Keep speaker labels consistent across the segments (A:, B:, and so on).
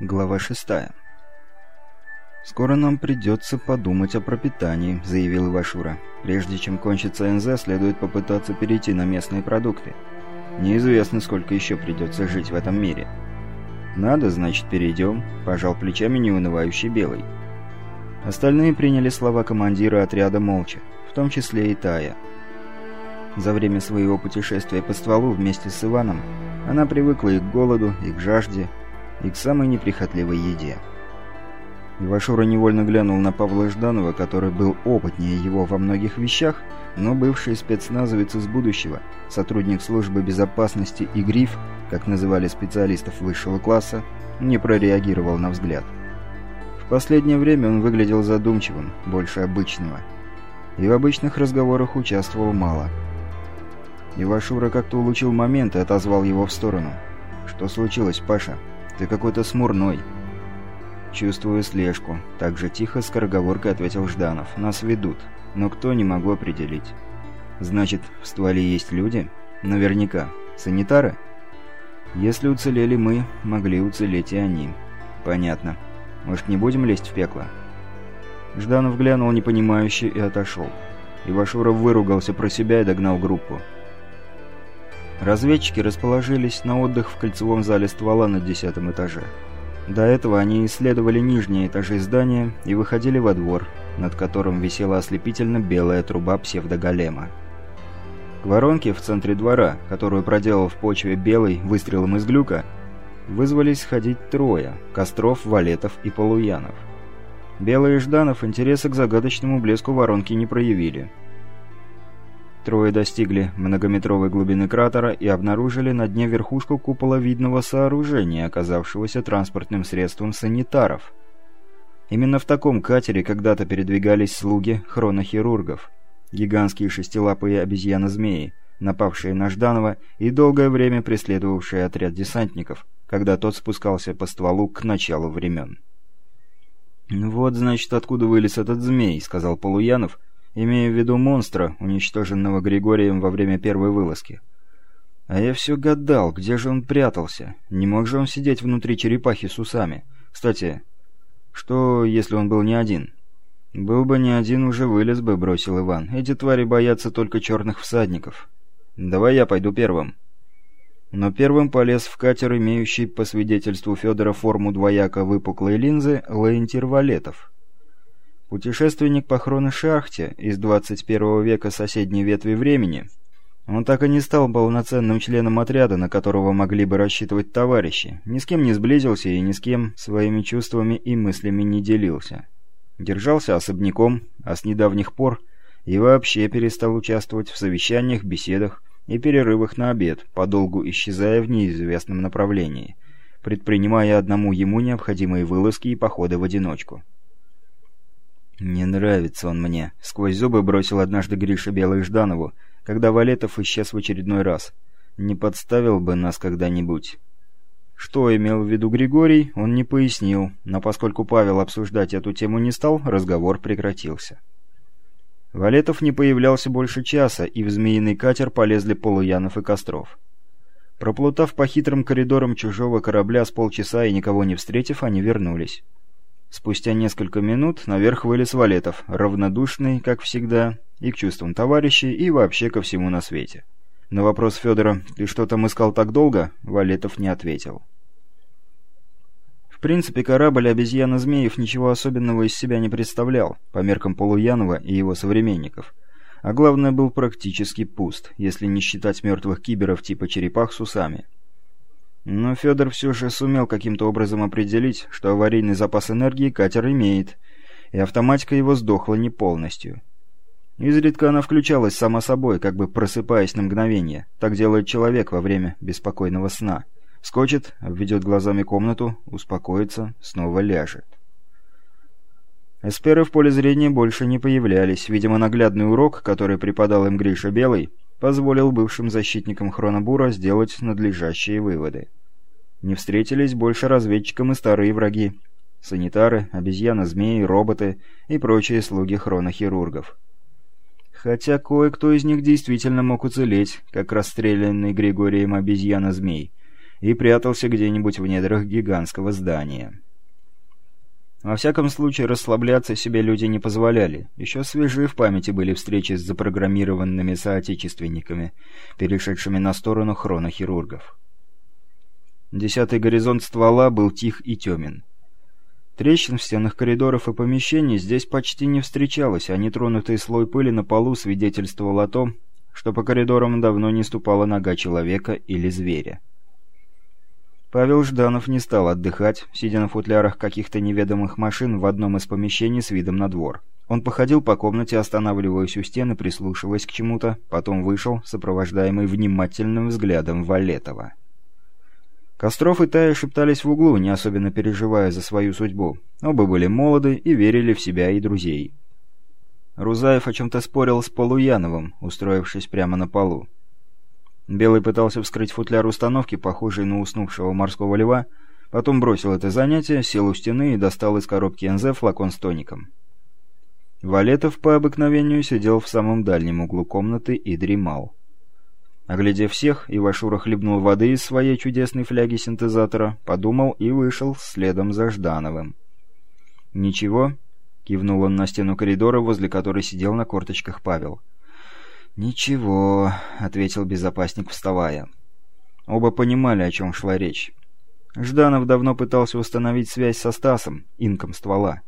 A: Глава 6. «Скоро нам придется подумать о пропитании», — заявил Ивашура. «Прежде чем кончится НЗ, следует попытаться перейти на местные продукты. Неизвестно, сколько еще придется жить в этом мире». «Надо, значит, перейдем», — пожал плечами неунывающий Белый. Остальные приняли слова командира отряда молча, в том числе и Тая. За время своего путешествия по стволу вместе с Иваном она привыкла и к голоду, и к жажде, и к самой неприхотливой еде. Ивашура невольно глянул на Павла Жданова, который был опытнее его во многих вещах, но бывший спецназовец из будущего, сотрудник службы безопасности и гриф, как называли специалистов высшего класса, не прореагировал на взгляд. В последнее время он выглядел задумчивым, больше обычного. И в обычных разговорах участвовал мало. Ивашура как-то улучил момент и отозвал его в сторону. «Что случилось, Паша?» Ты какой-то смурной». «Чувствую слежку», — так же тихо скороговоркой ответил Жданов. «Нас ведут, но кто не могу определить». «Значит, в стволе есть люди?» «Наверняка. Санитары?» «Если уцелели мы, могли уцелеть и они». «Понятно. Может, не будем лезть в пекло?» Жданов глянул непонимающе и отошел. Ивашуров выругался про себя и догнал группу. Разведчики расположились на отдых в кольцевом зале ствола на десятом этаже. До этого они исследовали нижние этажи здания и выходили во двор, над которым висела ослепительно белая труба псевдоголема. К воронке в центре двора, которую проделал в почве белый выстрелом из глюка, вызвались ходить трое – Костров, Валетов и Полуянов. Белый и Жданов интереса к загадочному блеску воронки не проявили – Трое достигли многометровой глубины кратера и обнаружили на дне верхушку куполовидного сооружения, оказавшегося транспортным средством санитаров. Именно в таком катере когда-то передвигались слуги хронохирургов, гигантские шестилапые обезьяны-змеи, напавшие на Жданова и долгое время преследовавшие отряд десантников, когда тот спускался по стволу к началу времен. «Вот, значит, откуда вылез этот змей», — сказал Полуянов, имея в виду монстра, уничтоженного Григорием во время первой вылазки. А я все гадал, где же он прятался. Не мог же он сидеть внутри черепахи с усами. Кстати, что, если он был не один? «Был бы не один, уже вылез бы», — бросил Иван. «Эти твари боятся только черных всадников. Давай я пойду первым». Но первым полез в катер, имеющий, по свидетельству Федора, форму двояко выпуклой линзы, Лаентир Валетов. Путешественник по хроношахте из 21 века соседней ветви времени, он так и не стал полноценным членом отряда, на которого могли бы рассчитывать товарищи, ни с кем не сблизился и ни с кем своими чувствами и мыслями не делился. Держался особняком, а с недавних пор и вообще перестал участвовать в совещаниях, беседах и перерывах на обед, подолгу исчезая в неизвестном направлении, предпринимая одному ему необходимые вылазки и походы в одиночку. «Не нравится он мне», — сквозь зубы бросил однажды Гриша Белый Жданову, когда Валетов исчез в очередной раз. «Не подставил бы нас когда-нибудь». Что имел в виду Григорий, он не пояснил, но поскольку Павел обсуждать эту тему не стал, разговор прекратился. Валетов не появлялся больше часа, и в змеиный катер полезли Полуянов и Костров. Проплутав по хитрым коридорам чужого корабля с полчаса и никого не встретив, они вернулись. Спустя несколько минут наверх вылез Валетов, равнодушный, как всегда, и к чувствам товарищей, и вообще ко всему на свете. На вопрос Федора «Ты что там искал так долго?» Валетов не ответил. В принципе, корабль обезьяна-змеев ничего особенного из себя не представлял, по меркам Полуянова и его современников. А главное, был практически пуст, если не считать мертвых киберов типа черепах с усами. Но Федор все же сумел каким-то образом определить, что аварийный запас энергии катер имеет, и автоматика его сдохла не полностью. Изредка она включалась сама собой, как бы просыпаясь на мгновение. Так делает человек во время беспокойного сна. Скочит, обведет глазами комнату, успокоится, снова ляжет. Эсперы в поле зрения больше не появлялись. Видимо, наглядный урок, который преподал им Гриша Белый, позволил бывшим защитникам Хронобура сделать надлежащие выводы. Не встретились больше разведчикам и старые враги. Санитары, обезьяны-змеи, роботы и прочие слуги хронохирургов. Хотя кое-кто из них действительно мог уцелеть, как расстрелянный Григорием обезьяна-змей. и прятался где-нибудь в недрах гигантского здания. Во всяком случае, расслабляться себе люди не позволяли. Еще свежи в памяти были встречи с запрограммированными соотечественниками, перешедшими на сторону хронохирургов. Десятый горизонт ствола был тих и темен. Трещин в стенах коридоров и помещений здесь почти не встречалось, а нетронутый слой пыли на полу свидетельствовал о том, что по коридорам давно не ступала нога человека или зверя. Павел Жданов не стал отдыхать, сидя на футлярах каких-то неведомых машин в одном из помещений с видом на двор. Он походил по комнате, останавливаясь у стены, прислушиваясь к чему-то, потом вышел, сопровождаемый внимательным взглядом Валетова. Костров и Тая шептались в углу, не особенно переживая за свою судьбу. Оба были молоды и верили в себя и друзей. Рузаев о чем-то спорил с Полуяновым, устроившись прямо на полу. Белый пытался вскрыть футляр установки, похожий на уснувшего морского льва, потом бросил это занятие, сел у стены и достал из коробки НЗ флакон с тоником. Валетов по обыкновению сидел в самом дальнем углу комнаты и дремал. Оглядев всех, Ивашура хлебнул воды из своей чудесной фляги синтезатора, подумал и вышел следом за Ждановым. «Ничего?» — кивнул он на стену коридора, возле которой сидел на корточках Павел. «Ничего», — ответил безопасник, вставая. Оба понимали, о чем шла речь. Жданов давно пытался установить связь со Стасом, инком ствола.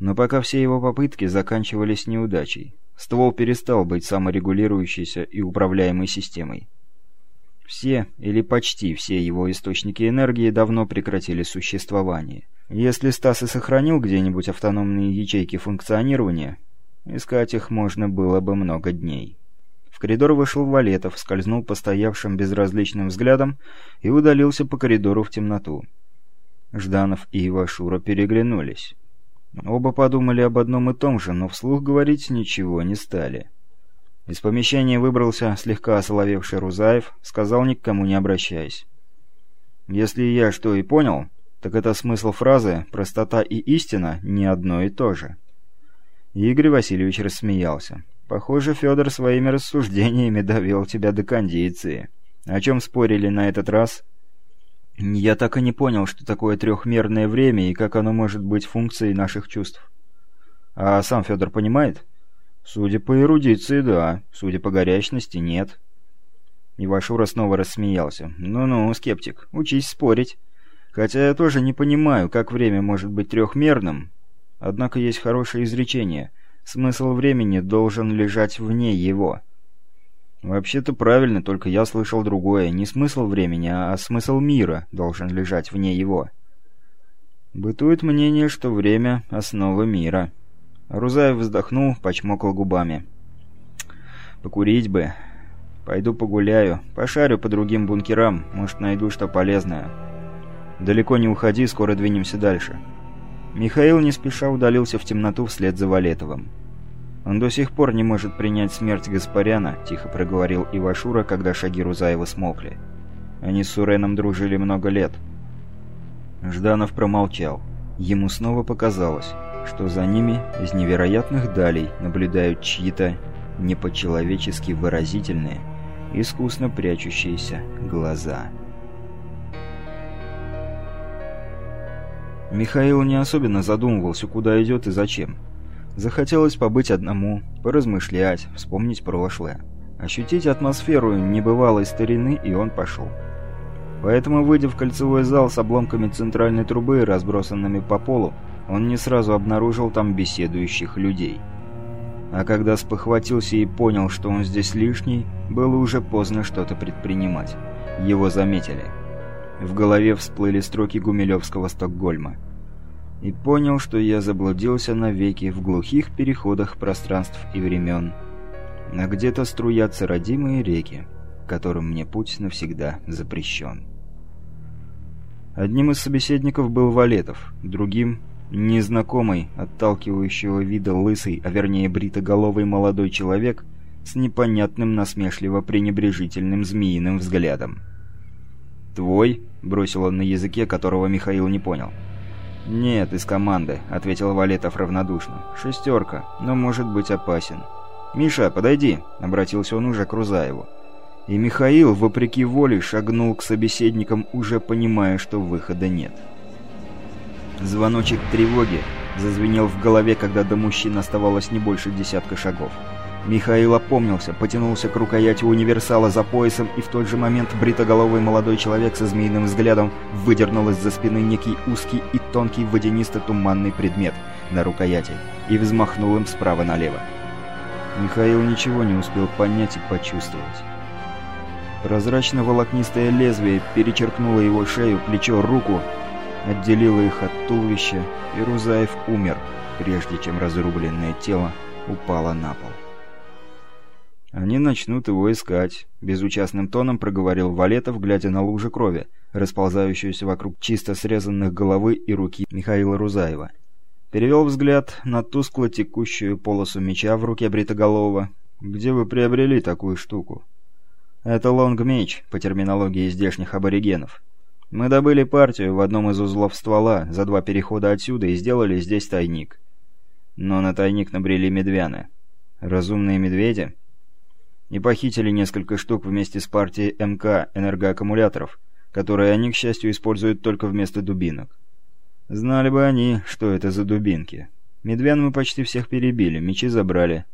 A: Но пока все его попытки заканчивались неудачей. Ствол перестал быть саморегулирующейся и управляемой системой. Все, или почти все его источники энергии давно прекратили существование. Если Стас и сохранил где-нибудь автономные ячейки функционирования, искать их можно было бы много дней. В коридор вышел Валетов, скользнул по стоявшим безразличным взглядом и удалился по коридору в темноту. Жданов и Ивашура переглянулись. Оба подумали об одном и том же, но вслух говорить ничего не стали. Из помещения выбрался слегка осоловевший Рузаев, сказал никому не обращаясь. «Если я что и понял, так это смысл фразы «простота и истина» не одно и то же». Игорь Васильевич рассмеялся. Похоже, Федор своими рассуждениями довел тебя до кондиции. О чем спорили на этот раз? Я так и не понял, что такое трехмерное время и как оно может быть функцией наших чувств. А сам Федор понимает? Судя по эрудиции, да. Судя по горячности, нет. Ивашура снова рассмеялся. «Ну-ну, скептик, учись спорить. Хотя я тоже не понимаю, как время может быть трехмерным. Однако есть хорошее изречение. Смысл времени должен лежать вне его. Вообще-то правильно, только я слышал другое. Не смысл времени, а смысл мира должен лежать вне его. Бытует мнение, что время — основа мира. Рузаев вздохнул, почмокал губами. «Покурить бы. Пойду погуляю, пошарю по другим бункерам, может, найду что полезное. Далеко не уходи, скоро двинемся дальше». Михаил не спеша удалился в темноту вслед за Валетовым. «Он до сих пор не может принять смерть Гаспаряна», — тихо проговорил Ивашура, когда шаги Рузаева смолкли. «Они с Суреном дружили много лет». Жданов промолчал. Ему снова показалось, что за ними из невероятных далей наблюдают чьи-то не по-человечески выразительные, искусно прячущиеся глаза. Михаил не особенно задумывался, куда идет и зачем. Захотелось побыть одному, поразмышлять, вспомнить прошлое. Ощутить атмосферу небывалой старины, и он пошел. Поэтому, выйдя в кольцевой зал с обломками центральной трубы, разбросанными по полу, он не сразу обнаружил там беседующих людей. А когда спохватился и понял, что он здесь лишний, было уже поздно что-то предпринимать. Его заметили. В голове всплыли строки Гумилевского Стокгольма. И понял, что я заблудился навеки в глухих переходах пространств и времен. А где-то струятся родимые реки, которым мне путь навсегда запрещен. Одним из собеседников был Валетов, другим — незнакомый, отталкивающего вида лысый, а вернее бритоголовый молодой человек с непонятным насмешливо-пренебрежительным змеиным взглядом. «Твой?» — бросил он на языке, которого Михаил не понял. «Нет, из команды», — ответил Валетов равнодушно. «Шестерка, но может быть опасен». «Миша, подойди», — обратился он уже к Рузаеву. И Михаил, вопреки воле, шагнул к собеседникам, уже понимая, что выхода нет. Звоночек тревоги зазвенел в голове, когда до мужчин оставалось не больше десятка шагов. Михаил опомнился, потянулся к рукояти универсала за поясом, и в тот же момент бритоголовый молодой человек со змеиным взглядом выдернул из-за спины некий узкий и тонкий водянисто-туманный предмет на рукояти и взмахнул им справа налево. Михаил ничего не успел понять и почувствовать. Прозрачно-волокнистое лезвие перечеркнуло его шею, плечо, руку, отделило их от туловища, и Рузаев умер, прежде чем разрубленное тело упало на пол. «Они начнут его искать», — безучастным тоном проговорил Валетов, глядя на лужу крови, расползающуюся вокруг чисто срезанных головы и руки Михаила Рузаева. Перевел взгляд на тускло текущую полосу меча в руке Бритоголового. «Где вы приобрели такую штуку?» «Это лонг-меч, по терминологии здешних аборигенов. Мы добыли партию в одном из узлов ствола за два перехода отсюда и сделали здесь тайник. Но на тайник набрели медвяны. Разумные медведи?» И похитили несколько штук вместе с партией МК энергоаккумуляторов, которые они, к счастью, используют только вместо дубинок. Знали бы они, что это за дубинки. Медвян мы почти всех перебили, мечи забрали.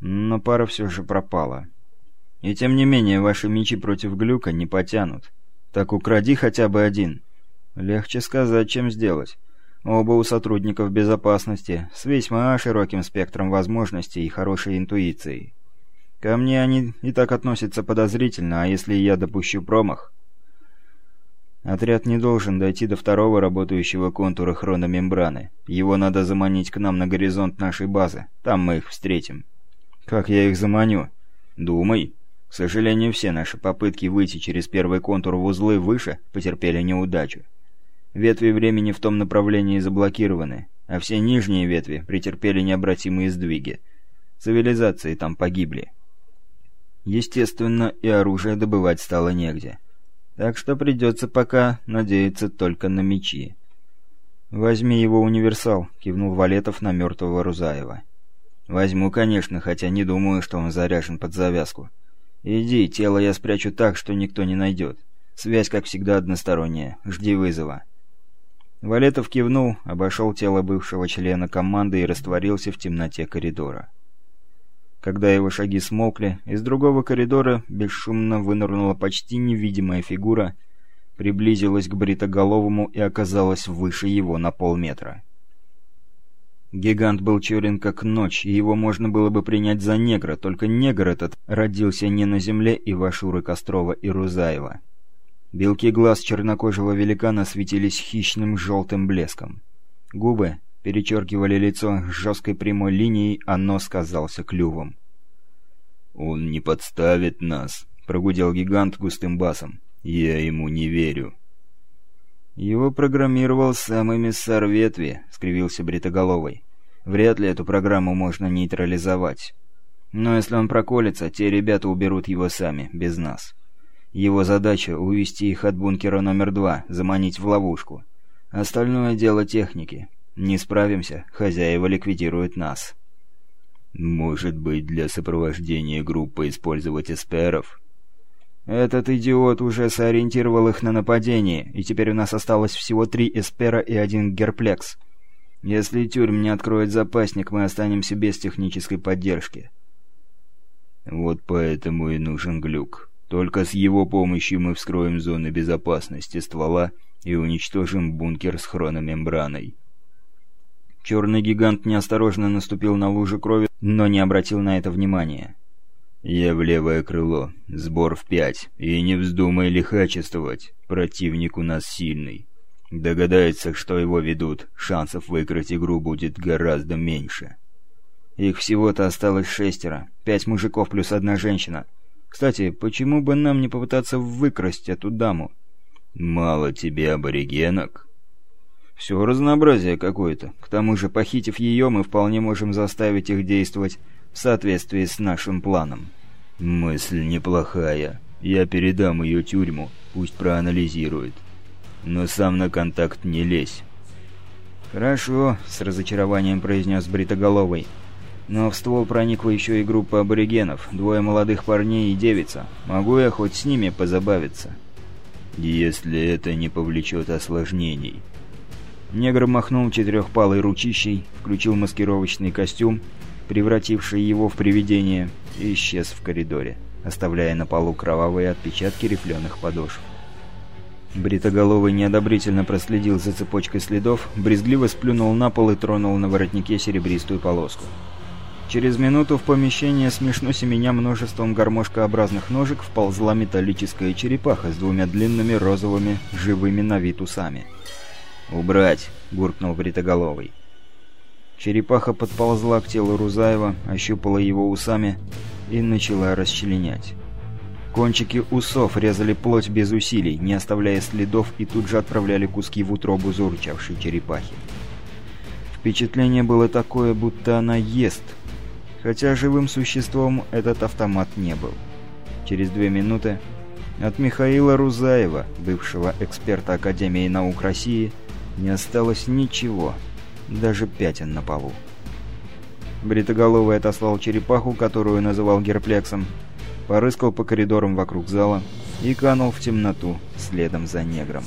A: Но пара все же пропала. И тем не менее, ваши мечи против глюка не потянут. Так укради хотя бы один. Легче сказать, чем сделать. Оба у сотрудников безопасности, с весьма широким спектром возможностей и хорошей интуицией. Ко мне они и так относятся подозрительно, а если я допущу промах? Отряд не должен дойти до второго работающего контура хрономембраны. Его надо заманить к нам на горизонт нашей базы. Там мы их встретим. Как я их заманю? Думай. К сожалению, все наши попытки выйти через первый контур в узлы выше потерпели неудачу. Ветви времени в том направлении заблокированы, а все нижние ветви претерпели необратимые сдвиги. Цивилизации там погибли. Естественно, и оружие добывать стало негде. Так что придется пока надеяться только на мечи. «Возьми его универсал», — кивнул Валетов на мертвого Рузаева. «Возьму, конечно, хотя не думаю, что он заряжен под завязку. Иди, тело я спрячу так, что никто не найдет. Связь, как всегда, односторонняя. Жди вызова». Валетов кивнул, обошел тело бывшего члена команды и растворился в темноте коридора. Когда его шаги смолкли, из другого коридора бесшумно вынырнула почти невидимая фигура, приблизилась к бритоголовому и оказалась выше его на полметра. Гигант был черен как ночь, и его можно было бы принять за негра, только негр этот родился не на земле Ивашуры Кострова и Рузаева. Белки глаз чернокожего великана светились хищным желтым блеском. Губы перечеркивали лицо жесткой прямой линией, а нос казался клювом. «Он не подставит нас», — прогудел гигант густым басом. «Я ему не верю». «Его программировал сам эмиссар ветви», — скривился Бритоголовый. «Вряд ли эту программу можно нейтрализовать. Но если он проколется, те ребята уберут его сами, без нас. Его задача — увести их от бункера номер два, заманить в ловушку. Остальное дело техники. Не справимся, хозяева ликвидируют нас. Может быть, для сопровождения группы использовать эсперов? Этот идиот уже сориентировал их на нападение, и теперь у нас осталось всего три эспера и один герплекс. Если тюрьм не откроет запасник, мы останемся без технической поддержки. Вот поэтому и нужен глюк. Только с его помощью мы вскроем зоны безопасности ствола и уничтожим бункер с хрономембраной. Черный гигант неосторожно наступил на лужу крови, но не обратил на это внимания. «Я в левое крыло. Сбор в пять. И не вздумай лихачествовать. Противник у нас сильный. Догадается, что его ведут. Шансов выиграть игру будет гораздо меньше». Их всего-то осталось шестеро. Пять мужиков плюс одна женщина. Кстати, почему бы нам не попытаться выкрасть эту даму? «Мало тебе аборигенок?» Все разнообразие какое-то. К тому же, похитив ее, мы вполне можем заставить их действовать в соответствии с нашим планом. Мысль неплохая. Я передам ее тюрьму, пусть проанализирует. Но сам на контакт не лезь. «Хорошо», — с разочарованием произнес Бритоголовый. Но в ствол проникла еще и группа аборигенов, двое молодых парней и девица. Могу я хоть с ними позабавиться? Если это не повлечет осложнений. Негр махнул четырехпалой ручищей, включил маскировочный костюм, превративший его в привидение, и исчез в коридоре, оставляя на полу кровавые отпечатки рифленых подошв. Бритоголовый неодобрительно проследил за цепочкой следов, брезгливо сплюнул на пол и тронул на воротнике серебристую полоску. Через минуту в помещение смешно семеня множеством гармошкообразных ножек вползла металлическая черепаха с двумя длинными розовыми живыми на вид усами. «Убрать!» — буркнул Бритоголовый. Черепаха подползла к телу Рузаева, ощупала его усами и начала расчленять. Кончики усов резали плоть без усилий, не оставляя следов, и тут же отправляли куски в утробу заурчавшей черепахи. Впечатление было такое, будто она ест, хотя живым существом этот автомат не был. Через две минуты от Михаила Рузаева, бывшего эксперта Академии наук России, не осталось ничего, даже пятен на полу. Бритоголовый отослал черепаху, которую называл герплексом, порыскал по коридорам вокруг зала и канул в темноту следом за негром.